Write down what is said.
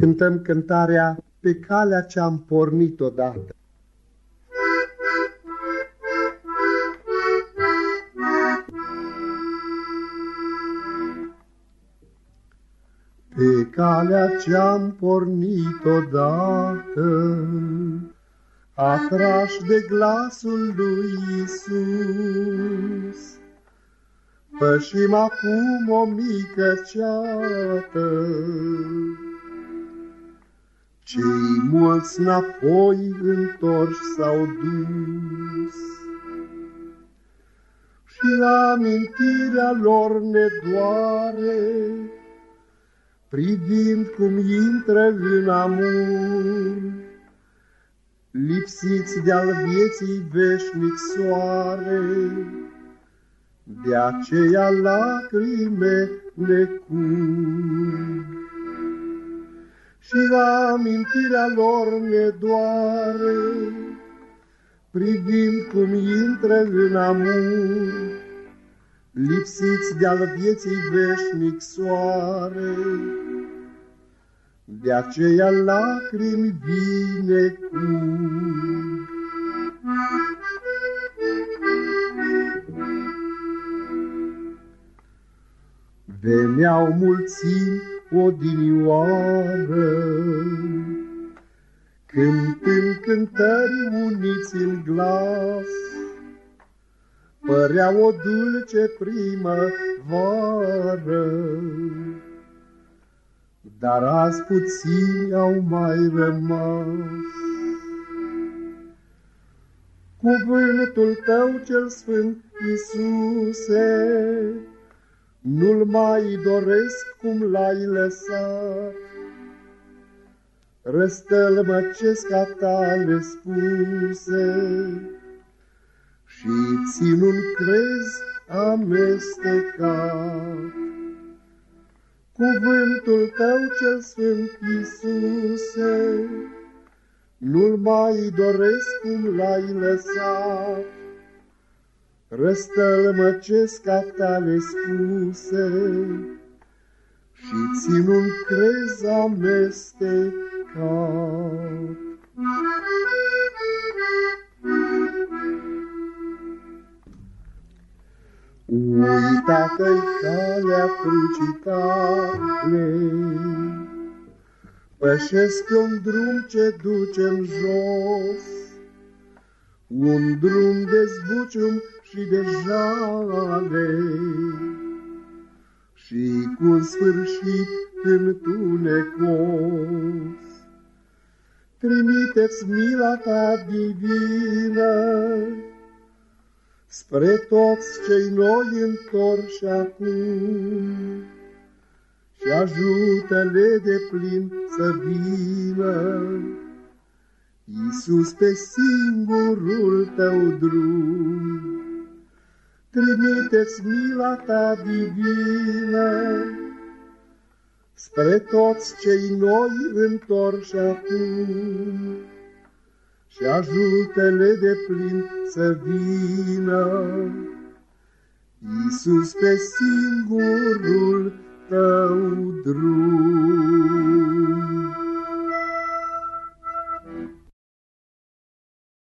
cântăm cântarea Pe calea ce-am pornit odată. Pe calea ce-am pornit odată, Atrași de glasul lui Isus, Pășim acum o mică ceată, cei mulți înapoi întorși s-au dus. Și amintirea lor ne doare, Privind cum intră în amur, Lipsiți de-al vieții veșnic soare, De aceea lacrime ne curg și la amintirea lor ne doare, privind cum intră în amur, lipsiți de-al vieții veșnic soare. De aceea lacrimi vine curg. Veneau mulțimi odinioară. Cântând cântări uniți în glas, Părea o dulce primăvară, Dar azi puțini au mai rămas. Cuvântul tău cel sfânt, Iisuse, nu-l mai doresc cum l-ai lăsat. Răstălmăcesc a tale spuse și țin un crez amestecat. Cuvântul tău cel sfânt, Iisuse, nu-l mai doresc cum l-ai lăsat răstălmăcesc a tale spuse și țin un crez amestecat. Uitată-i calea crucii tale, Pășesc un drum ce duce jos, Un drum de zbucium și de jale și cu un sfârșit întunecos. Trimiteți mila ta divină spre toți cei noi întorși acum și ajută-le de plin să vină Iisus pe singurul tău drum. Trimiteți mila ta divină spre toți cei noi întorși acum și ajută-le de plin să vină. Iisus pe singurul tău drum.